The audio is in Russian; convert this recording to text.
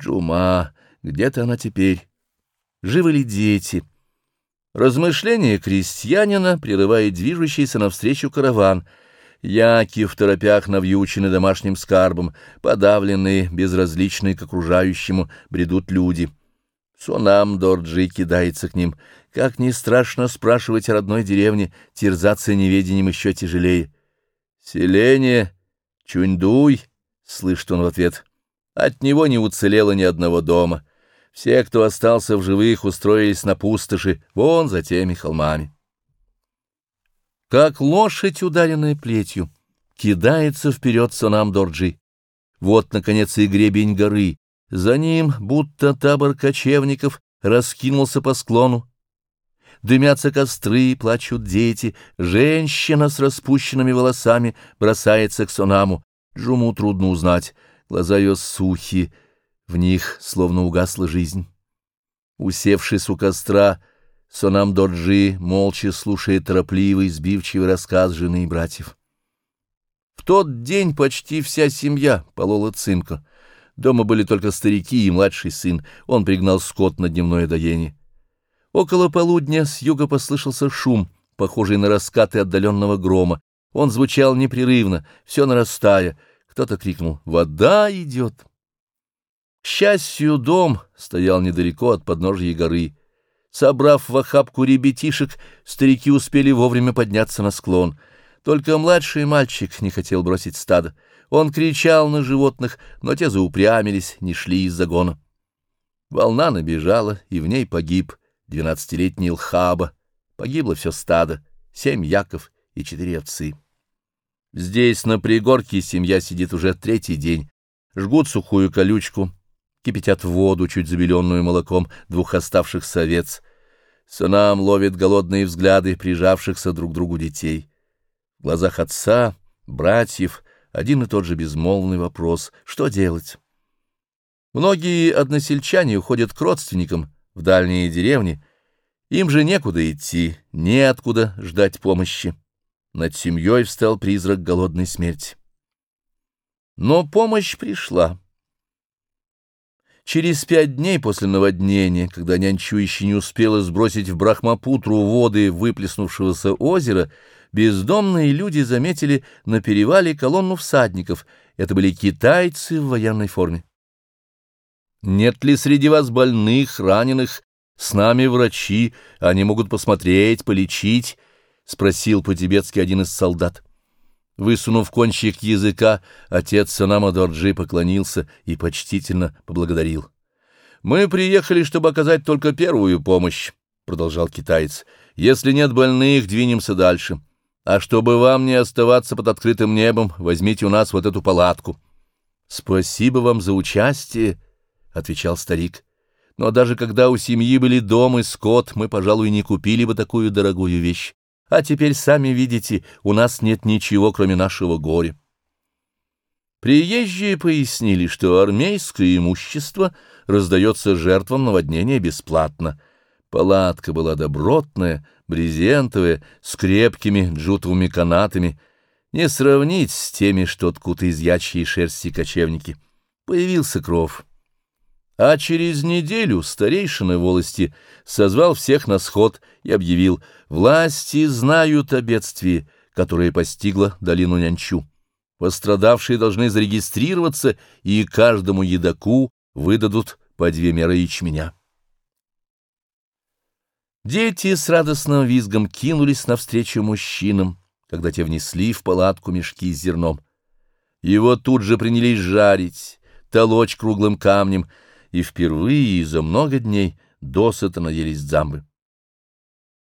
Джума, где-то она теперь? Живы ли дети? Размышления крестьянина прерывает движущийся навстречу караван. Яки в торопях навьючены домашним скарбом, подавленные, безразличные к окружающему, бредут люди. Сонам Дорджи кидается к ним. Как не страшно спрашивать о родной деревне, терзаться неведением еще тяжелее. «Селение! Чуньдуй!» — слышит он в ответ. От него не уцелело ни одного дома. Все, кто остался в живых, устроились на пустоши, вон за теми холмами. Как лошадь, ударенная плетью, кидается вперед сонам Дорджи. Вот, наконец, и гребень горы. За ним, будто табор кочевников, раскинулся по склону. Дымятся костры, плачут дети, женщина с распущенными волосами бросается к сонаму. Джуму трудно узнать — глаза ее сухи, в них словно угасла жизнь. Усевшись у костра, Сонам Доджи молча слушает торопливый, сбивчивый рассказ жены и братьев. В тот день почти вся семья полола цинка. Дома были только старики и младший сын, он пригнал скот на дневное доение. Около полудня с юга послышался шум, похожий на раскаты отдаленного грома. Он звучал непрерывно, все нарастая — кто-то крикнул «Вода идет!». К счастью, дом стоял недалеко от подножья горы. Собрав в охапку ребятишек, старики успели вовремя подняться на склон. Только младший мальчик не хотел бросить стадо. Он кричал на животных, но те заупрямились, не шли из загона. Волна набежала, и в ней погиб двенадцатилетний Лхаба. Погибло все стадо, семь яков и четыре овцы. Здесь, на пригорке, семья сидит уже третий день. Жгут сухую колючку, кипятят воду, чуть забеленную молоком двух оставшихся овец. Сынам ловит голодные взгляды прижавшихся друг к другу детей. В глазах отца, братьев, один и тот же безмолвный вопрос — что делать? Многие односельчане уходят к родственникам в дальние деревни. Им же некуда идти, неоткуда ждать помощи. Над семьей встал призрак голодной смерти. Но помощь пришла. Через пять дней после наводнения, когда нянчу еще не успела сбросить в Брахмапутру воды выплеснувшегося озера, бездомные люди заметили на перевале колонну всадников. Это были китайцы в военной форме. «Нет ли среди вас больных, раненых? С нами врачи, они могут посмотреть, полечить». — спросил по-тибетски один из солдат. Высунув кончик языка, отец Санама Дорджи поклонился и почтительно поблагодарил. «Мы приехали, чтобы оказать только первую помощь», — продолжал китаец. «Если нет больных, двинемся дальше. А чтобы вам не оставаться под открытым небом, возьмите у нас вот эту палатку». «Спасибо вам за участие», — отвечал старик. «Но даже когда у семьи были дом и скот, мы, пожалуй, не купили бы такую дорогую вещь. А теперь сами видите, у нас нет ничего, кроме нашего горя. Приезжие пояснили, что армейское имущество раздается жертвам наводнения бесплатно. Палатка была добротная, брезентовая, с крепкими джутовыми канатами, не сравнить с теми, что ткут из ячьей шерсти кочевники. Появился кров. А через неделю старейшина волости созвал всех на сход и объявил «Власти знают о бедствии, которое постигло долину Нянчу. Пострадавшие должны зарегистрироваться, и каждому едоку выдадут по две меры ячменя». Дети с радостным визгом кинулись навстречу мужчинам, когда те внесли в палатку мешки с зерном. Его тут же принялись жарить, толочь круглым камнем — и впервые за много дней досыта наелись дзамбы.